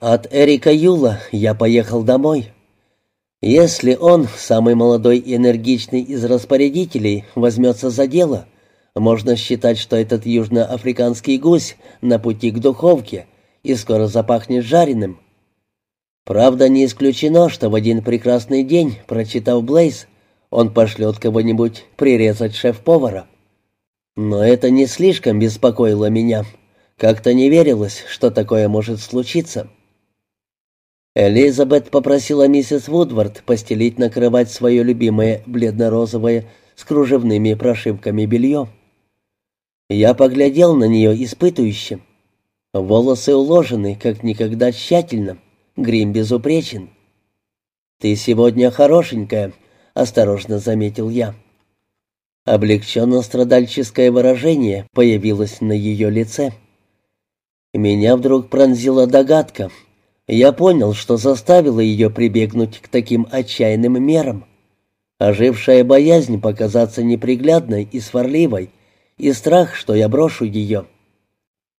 От Эрика Юла я поехал домой. Если он, самый молодой и энергичный из распорядителей, возьмется за дело, можно считать, что этот южноафриканский гусь на пути к духовке и скоро запахнет жареным. Правда, не исключено, что в один прекрасный день, прочитав Блейз, он пошлет кого-нибудь прирезать шеф-повара. Но это не слишком беспокоило меня. Как-то не верилось, что такое может случиться. Элизабет попросила миссис Вудвард постелить на кровать свое любимое бледно-розовое с кружевными прошивками белье. Я поглядел на нее испытующе. Волосы уложены, как никогда тщательно, грим безупречен. «Ты сегодня хорошенькая», — осторожно заметил я. Облегченно-страдальческое выражение появилось на ее лице. Меня вдруг пронзила догадка — я понял, что заставило ее прибегнуть к таким отчаянным мерам. Ожившая боязнь показаться неприглядной и сварливой, и страх, что я брошу ее.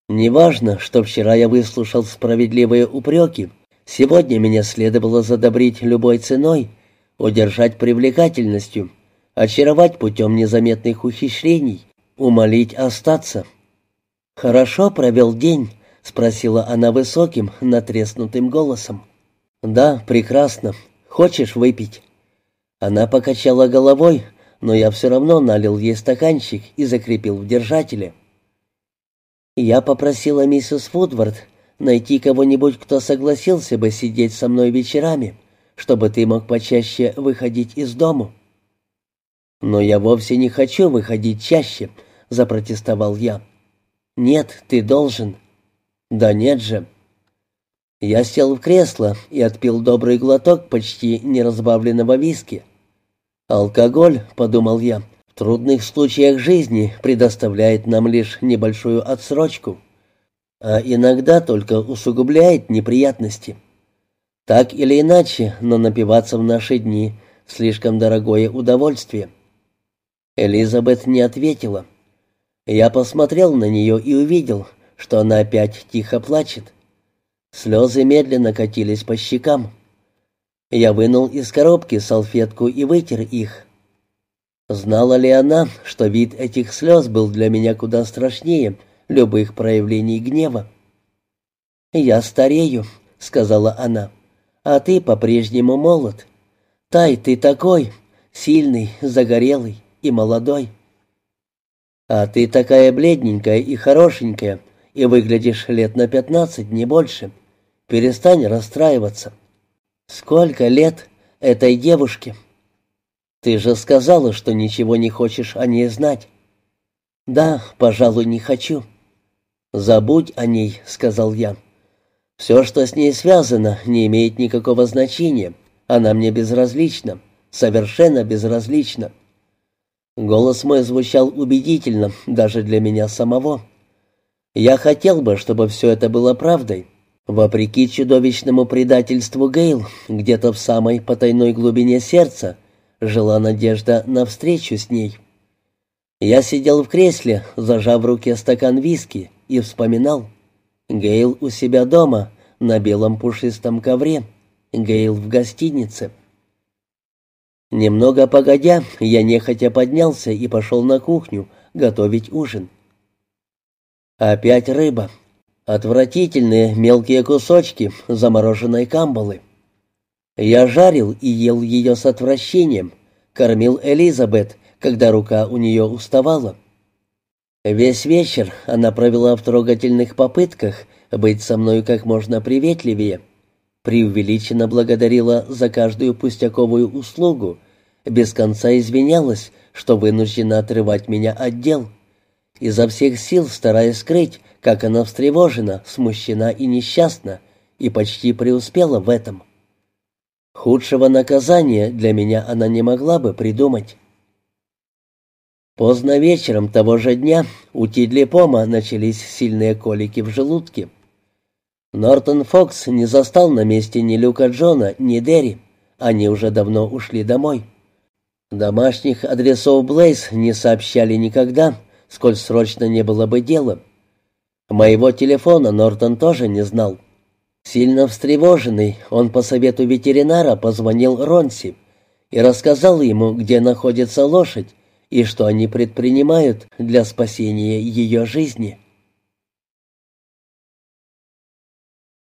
Неважно, что вчера я выслушал справедливые упреки, сегодня меня следовало задобрить любой ценой, удержать привлекательностью, очаровать путем незаметных ухищрений, умолить остаться. Хорошо провел день, — спросила она высоким, натреснутым голосом. «Да, прекрасно. Хочешь выпить?» Она покачала головой, но я все равно налил ей стаканчик и закрепил в держателе. Я попросила миссис Фудвард найти кого-нибудь, кто согласился бы сидеть со мной вечерами, чтобы ты мог почаще выходить из дому. «Но я вовсе не хочу выходить чаще», — запротестовал я. «Нет, ты должен. «Да нет же». Я сел в кресло и отпил добрый глоток почти неразбавленного виски. «Алкоголь», — подумал я, — «в трудных случаях жизни предоставляет нам лишь небольшую отсрочку, а иногда только усугубляет неприятности. Так или иначе, но напиваться в наши дни — слишком дорогое удовольствие». Элизабет не ответила. Я посмотрел на нее и увидел — что она опять тихо плачет. Слезы медленно катились по щекам. Я вынул из коробки салфетку и вытер их. Знала ли она, что вид этих слез был для меня куда страшнее любых проявлений гнева? «Я старею», — сказала она, — «а ты по-прежнему молод. Тай, ты такой, сильный, загорелый и молодой». «А ты такая бледненькая и хорошенькая», и выглядишь лет на пятнадцать, не больше. Перестань расстраиваться. Сколько лет этой девушке? Ты же сказала, что ничего не хочешь о ней знать. Да, пожалуй, не хочу. Забудь о ней, сказал я. Все, что с ней связано, не имеет никакого значения. Она мне безразлична, совершенно безразлична. Голос мой звучал убедительно даже для меня самого. Я хотел бы, чтобы все это было правдой. Вопреки чудовищному предательству Гейл, где-то в самой потайной глубине сердца жила надежда на встречу с ней. Я сидел в кресле, зажав в руке стакан виски, и вспоминал. Гейл у себя дома, на белом пушистом ковре. Гейл в гостинице. Немного погодя, я нехотя поднялся и пошел на кухню готовить ужин. Опять рыба. Отвратительные мелкие кусочки замороженной камбалы. Я жарил и ел ее с отвращением, кормил Элизабет, когда рука у нее уставала. Весь вечер она провела в трогательных попытках быть со мной как можно приветливее, преувеличенно благодарила за каждую пустяковую услугу, без конца извинялась, что вынуждена отрывать меня от дел изо всех сил стараясь скрыть, как она встревожена, смущена и несчастна, и почти преуспела в этом. Худшего наказания для меня она не могла бы придумать. Поздно вечером того же дня у Тидли Пома начались сильные колики в желудке. Нортон Фокс не застал на месте ни Люка Джона, ни Дерри. Они уже давно ушли домой. Домашних адресов Блейз не сообщали никогда, сколь срочно не было бы дела. Моего телефона Нортон тоже не знал. Сильно встревоженный, он по совету ветеринара позвонил Ронси и рассказал ему, где находится лошадь и что они предпринимают для спасения ее жизни.